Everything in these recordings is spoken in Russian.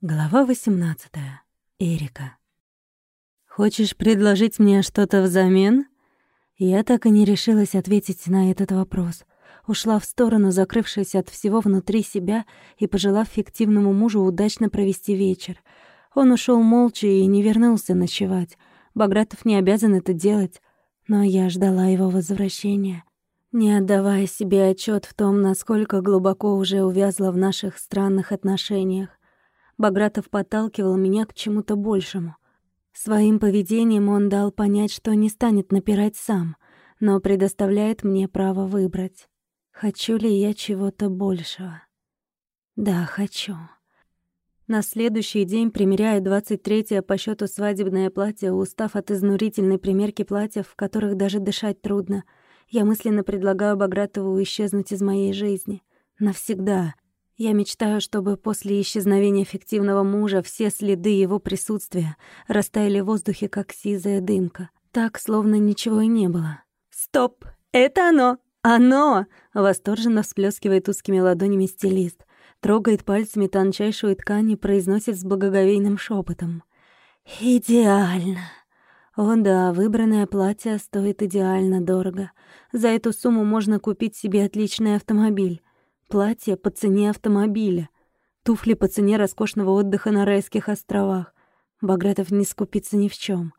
Глава 18. Эрика. «Хочешь предложить мне что-то взамен?» Я так и не решилась ответить на этот вопрос. Ушла в сторону, закрывшись от всего внутри себя и пожелав фиктивному мужу удачно провести вечер. Он ушел молча и не вернулся ночевать. Багратов не обязан это делать, но я ждала его возвращения, не отдавая себе отчет в том, насколько глубоко уже увязла в наших странных отношениях. Багратов подталкивал меня к чему-то большему. Своим поведением он дал понять, что не станет напирать сам, но предоставляет мне право выбрать. Хочу ли я чего-то большего? Да, хочу. На следующий день, примеряя 23-е по счету свадебное платье, устав от изнурительной примерки платьев, в которых даже дышать трудно, я мысленно предлагаю Багратову исчезнуть из моей жизни. Навсегда — я мечтаю, чтобы после исчезновения фиктивного мужа все следы его присутствия растаяли в воздухе, как сизая дымка. Так, словно ничего и не было. «Стоп! Это оно! Оно!» Восторженно всплескивает узкими ладонями стилист. Трогает пальцами тончайшую ткань и произносит с благоговейным шепотом. «Идеально!» О да, выбранное платье стоит идеально дорого. За эту сумму можно купить себе отличный автомобиль. Платье по цене автомобиля. Туфли по цене роскошного отдыха на райских островах. Багратов не скупится ни в чем.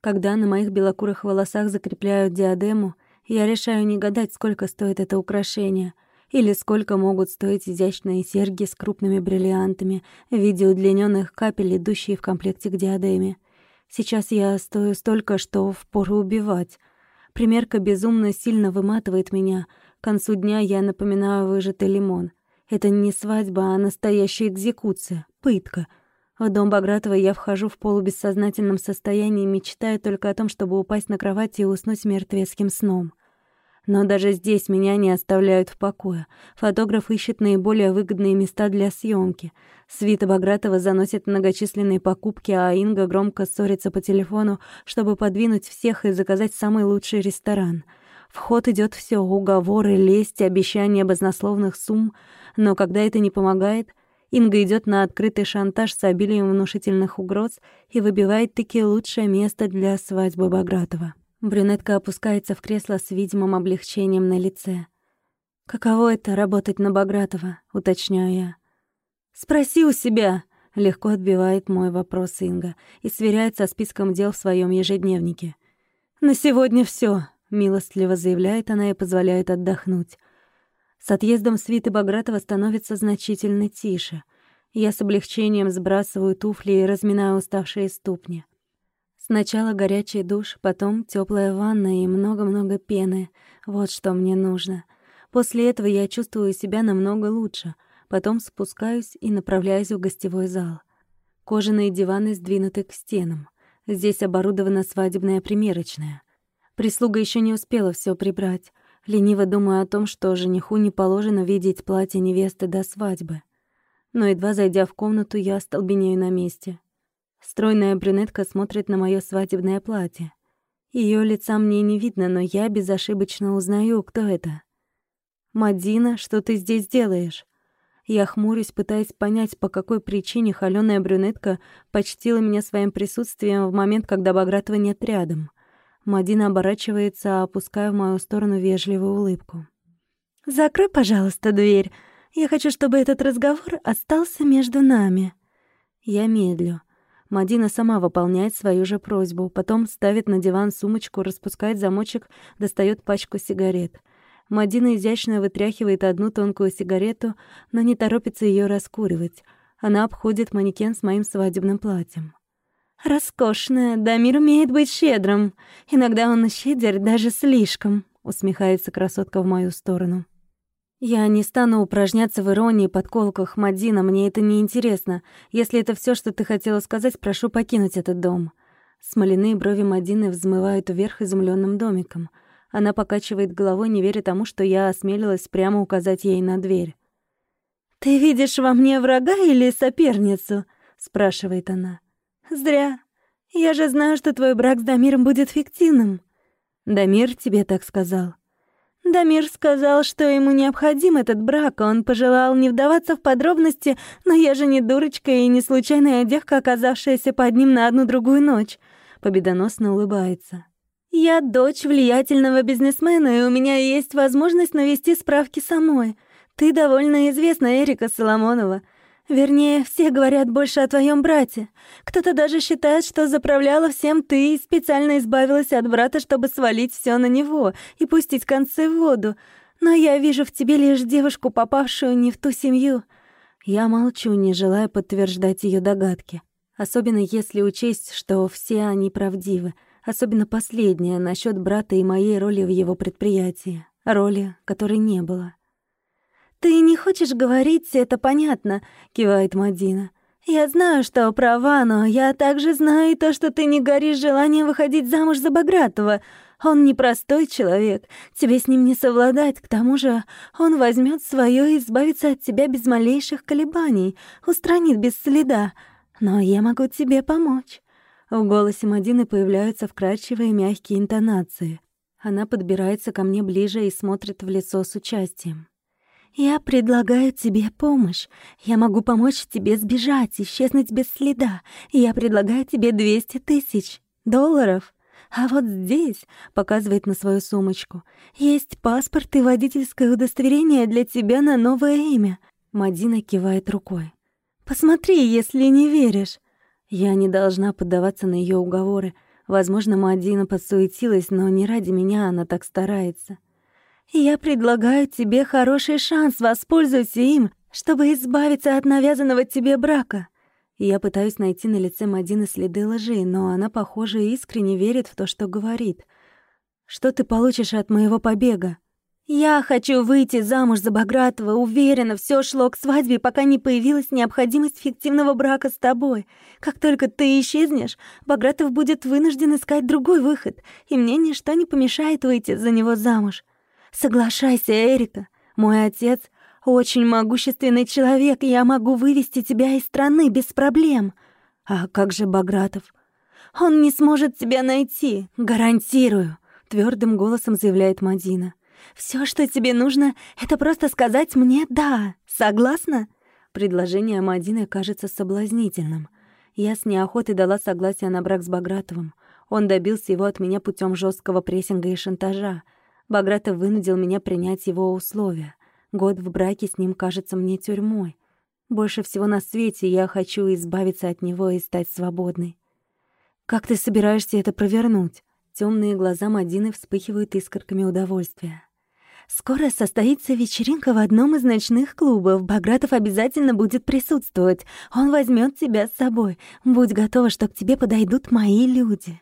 Когда на моих белокурых волосах закрепляют диадему, я решаю не гадать, сколько стоит это украшение, или сколько могут стоить изящные серьги с крупными бриллиантами в виде удлиненных капель, идущие в комплекте к диадеме. Сейчас я стою столько, что впору убивать. Примерка безумно сильно выматывает меня — концу дня я напоминаю выжатый лимон. Это не свадьба, а настоящая экзекуция, пытка. В дом Багратова я вхожу в полубессознательном состоянии, мечтая только о том, чтобы упасть на кровать и уснуть мертвецким сном. Но даже здесь меня не оставляют в покое. Фотограф ищет наиболее выгодные места для съемки. Свита Багратова заносит многочисленные покупки, а Инга громко ссорится по телефону, чтобы подвинуть всех и заказать самый лучший ресторан — в ход идет все уговоры, лесть, обещания баснословных сумм, но когда это не помогает, Инга идет на открытый шантаж с обилием внушительных угроз и выбивает таки лучшее место для свадьбы Багратова. Брюнетка опускается в кресло с видимым облегчением на лице. «Каково это — работать на Багратова?» — уточняю я. «Спроси у себя!» — легко отбивает мой вопрос Инга и сверяет со списком дел в своем ежедневнике. «На сегодня все. Милостливо заявляет она и позволяет отдохнуть. С отъездом свиты Багратова становится значительно тише. Я с облегчением сбрасываю туфли и разминаю уставшие ступни. Сначала горячий душ, потом теплая ванна и много-много пены. Вот что мне нужно. После этого я чувствую себя намного лучше. Потом спускаюсь и направляюсь в гостевой зал. Кожаные диваны сдвинуты к стенам. Здесь оборудована свадебная примерочная. Прислуга еще не успела все прибрать. Лениво думаю о том, что жениху не положено видеть платье невесты до свадьбы. Но едва зайдя в комнату, я остолбенею на месте. Стройная брюнетка смотрит на мое свадебное платье. Ее лица мне не видно, но я безошибочно узнаю, кто это. «Мадина, что ты здесь делаешь?» Я хмурюсь, пытаясь понять, по какой причине холёная брюнетка почтила меня своим присутствием в момент, когда Багратова нет рядом. Мадина оборачивается, опуская в мою сторону вежливую улыбку. «Закрой, пожалуйста, дверь. Я хочу, чтобы этот разговор остался между нами». Я медлю. Мадина сама выполняет свою же просьбу, потом ставит на диван сумочку, распускает замочек, достает пачку сигарет. Мадина изящно вытряхивает одну тонкую сигарету, но не торопится ее раскуривать. Она обходит манекен с моим свадебным платьем. «Роскошная, Дамир умеет быть щедрым. Иногда он щедр даже слишком», — усмехается красотка в мою сторону. «Я не стану упражняться в иронии, подколках, Мадина, мне это не интересно. Если это все, что ты хотела сказать, прошу покинуть этот дом». Смоляные брови Мадины взмывают вверх изумленным домиком. Она покачивает головой, не веря тому, что я осмелилась прямо указать ей на дверь. «Ты видишь во мне врага или соперницу?» — спрашивает она. «Зря. Я же знаю, что твой брак с Дамиром будет фиктивным». «Дамир тебе так сказал». Дамир сказал, что ему необходим этот брак, он пожелал не вдаваться в подробности, но я же не дурочка и не случайная девка, оказавшаяся под ним на одну другую ночь. Победоносно улыбается. Я дочь влиятельного бизнесмена, и у меня есть возможность навести справки самой. Ты довольно известна, Эрика Соломонова. Вернее, все говорят больше о твоем брате. Кто-то даже считает, что заправляла всем ты и специально избавилась от брата, чтобы свалить все на него и пустить концы в воду. Но я вижу в тебе лишь девушку, попавшую не в ту семью. Я молчу, не желая подтверждать ее догадки. Особенно если учесть, что все они правдивы. Особенно последняя насчет брата и моей роли в его предприятии. Роли, которой не было. «Ты не хочешь говорить, это понятно», — кивает Мадина. «Я знаю, что права, но я также знаю и то, что ты не горишь желанием выходить замуж за Багратова. Он непростой человек, тебе с ним не совладать, к тому же он возьмет свое и избавится от тебя без малейших колебаний, устранит без следа. Но я могу тебе помочь». В голосе Мадины появляются вкрадчивые мягкие интонации. Она подбирается ко мне ближе и смотрит в лицо с участием. «Я предлагаю тебе помощь. Я могу помочь тебе сбежать, исчезнуть без следа. Я предлагаю тебе 200 тысяч долларов. А вот здесь, — показывает на свою сумочку, — есть паспорт и водительское удостоверение для тебя на новое имя». Мадина кивает рукой. «Посмотри, если не веришь». Я не должна поддаваться на ее уговоры. Возможно, Мадина подсуетилась, но не ради меня она так старается. Я предлагаю тебе хороший шанс, воспользуйся им, чтобы избавиться от навязанного тебе брака. Я пытаюсь найти на лице Мадины следы лжи, но она, похоже, искренне верит в то, что говорит. Что ты получишь от моего побега? Я хочу выйти замуж за Багратова, уверена, все шло к свадьбе, пока не появилась необходимость фиктивного брака с тобой. Как только ты исчезнешь, Багратов будет вынужден искать другой выход, и мне ничто не помешает выйти за него замуж. Соглашайся, Эрика. Мой отец очень могущественный человек, и я могу вывести тебя из страны без проблем. А как же Багратов? Он не сможет тебя найти, гарантирую, твердым голосом заявляет Мадина. Все, что тебе нужно, это просто сказать мне «да». Согласна? Предложение Мадины кажется соблазнительным. Я с неохотой дала согласие на брак с Багратовым. Он добился его от меня путем жесткого прессинга и шантажа. Багратов вынудил меня принять его условия. Год в браке с ним кажется мне тюрьмой. Больше всего на свете я хочу избавиться от него и стать свободной. Как ты собираешься это провернуть? Темные глаза Мадины вспыхивают искорками удовольствия. Скоро состоится вечеринка в одном из ночных клубов. Багратов обязательно будет присутствовать. Он возьмет тебя с собой. Будь готова, что к тебе подойдут мои люди.